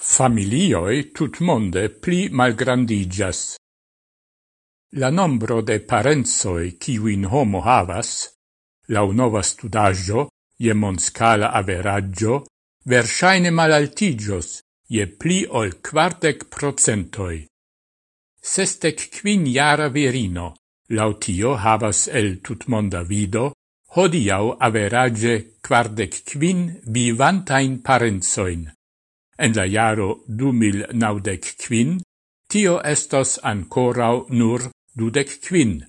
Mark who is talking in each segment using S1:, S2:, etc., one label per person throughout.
S1: Familioj tutmonde pli malgrandigas. La nombro de parencoj kiuin homo havas, la nova studaggio, je monscala averaggio, versaine malaltigios, je pli ol quartec procentoi. Sestec quin jara virino, lautio havas el tutmonda vido, hodiau average quardec quin vivantain parenzoin en la jaro 2095, tio estos ancorau nur 25.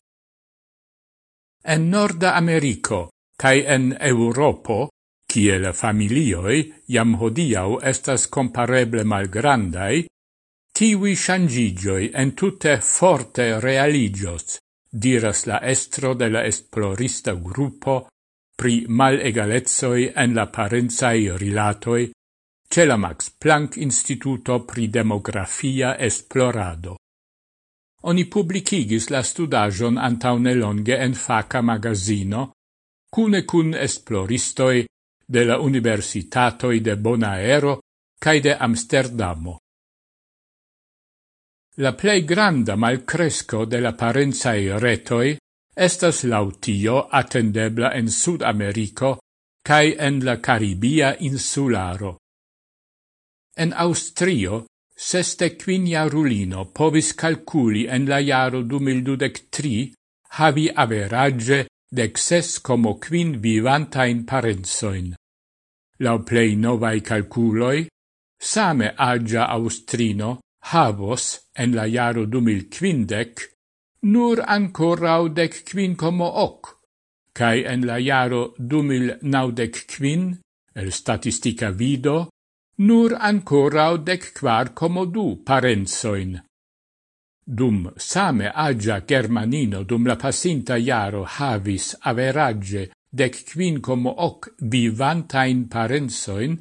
S1: En Norda Americo, cae en Europo, kiel familioi jam hodiau estas compareble malgrandai, tivi shangigioi en tutte forte realigios, diras la estro de la esplorista gruppo pri malegalezoi en la parenzai rilatoi ĉe la Max Planck Instituto pri Demografia Esplorado. Oni publicigis la studagion antaune longe en faka magazino, cune cun esploristoj de la Universitatoi de Bonaero kaj de Amsterdamo. La plej granda malcresco de la parenzae retoj estas lautio atendebla en Sud-Americo kaj en la Karibia insularo. En Austrio, seste quinia rulino povis calculi en la jaro du mildudec tri havi average dec ses como quin vivantain parenzoin. Lau plei novai calculoi, same agia Austrino havos en la jaro du mil quindec nur ancorau dec quin como hoc, cae en la jaro du mil naudec quin, el statistica vido, nur ancorau dec quar comodu parenzoin. Dum same agia Germanino dum la passinta iaro havis average dec quincom hoc vivantain parenzoin,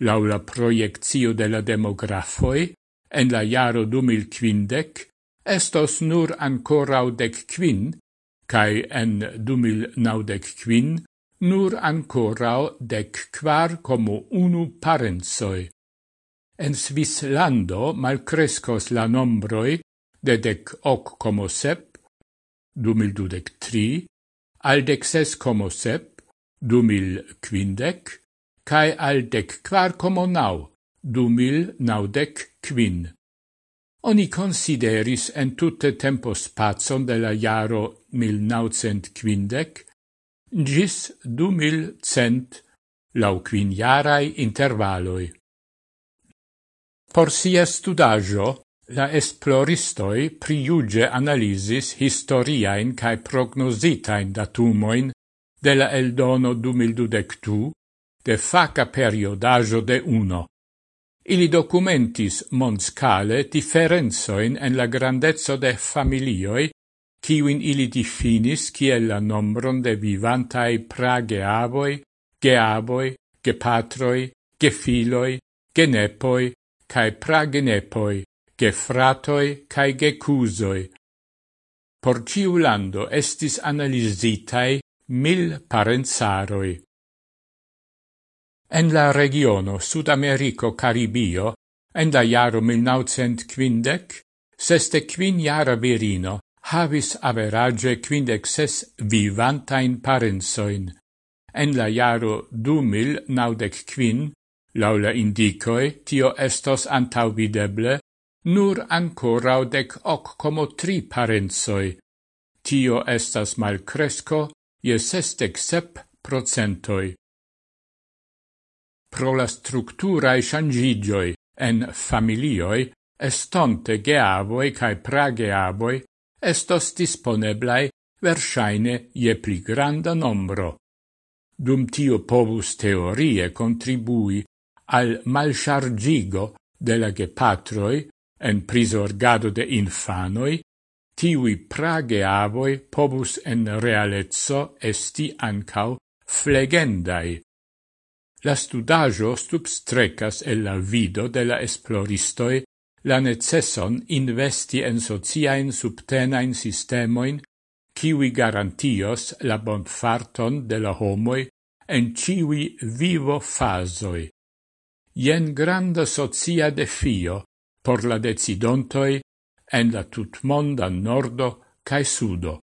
S1: laula proiectio de la demografoi, en la iaro dumil quindec, estos nur ancorau dec quin, cae en dumil naudec quin nur ancorau dec quar como unu parensoi. En Svislando malcrescos la nombroi de dec hoc como sep, du mil dudec tri, al dec ses como sep, du mil quindec, cae al dec quar como nau, du mil naudec quin. Oni consideris en tutte tempo spazon de la jaro mil nauzent quindec, gis du mil cent lau quiniarai intervaloi. Por sia studaggio, la esploristoi priuge analisis historiaen cae prognositaen datumoin de la eldono 2012 de faca periodaggio de uno. Ili documentis monscale differenzoin en la grandezzo de familioi kiwin ili definis kiel la nombron de vivantai prageavoi, geavoi, gepatroi, gefiloi, genepoi, cae pragenepoi, gefratoi cae gecusoi. Por ciu lando estis analizitai mil parenzaroi. En la regiono Sudamerico Caribio, en la jaro 1950, seste quin jara virino, havis average quindec ses vivantain parensoin. En la jaro du mil naudec quin, laula indicoe, tio estos antauvideble, nur ancora dec hoc como tri parensoi. Tio estas malcresco, je sestec sep procentoi. Pro la structurae changigioi en familioi, estonte geavoi cae prageavoi estos disponeblai versaine je pli granda nombro. Dum tio povus teorie contribui al malchargigo de la gepatroi en prisorgado de infanoi, tiui prage avoi povus en realezzo esti ancau flegendai. La studajo substrecas el la vido de la esploristoi la necesson investi en sociain subtenain systemoin, kiwi garantios la bonfarton de la homoi en ciui vivo fasoi. Ien granda socia defio por la decidontoi en la tutmonda nordo cae sudo.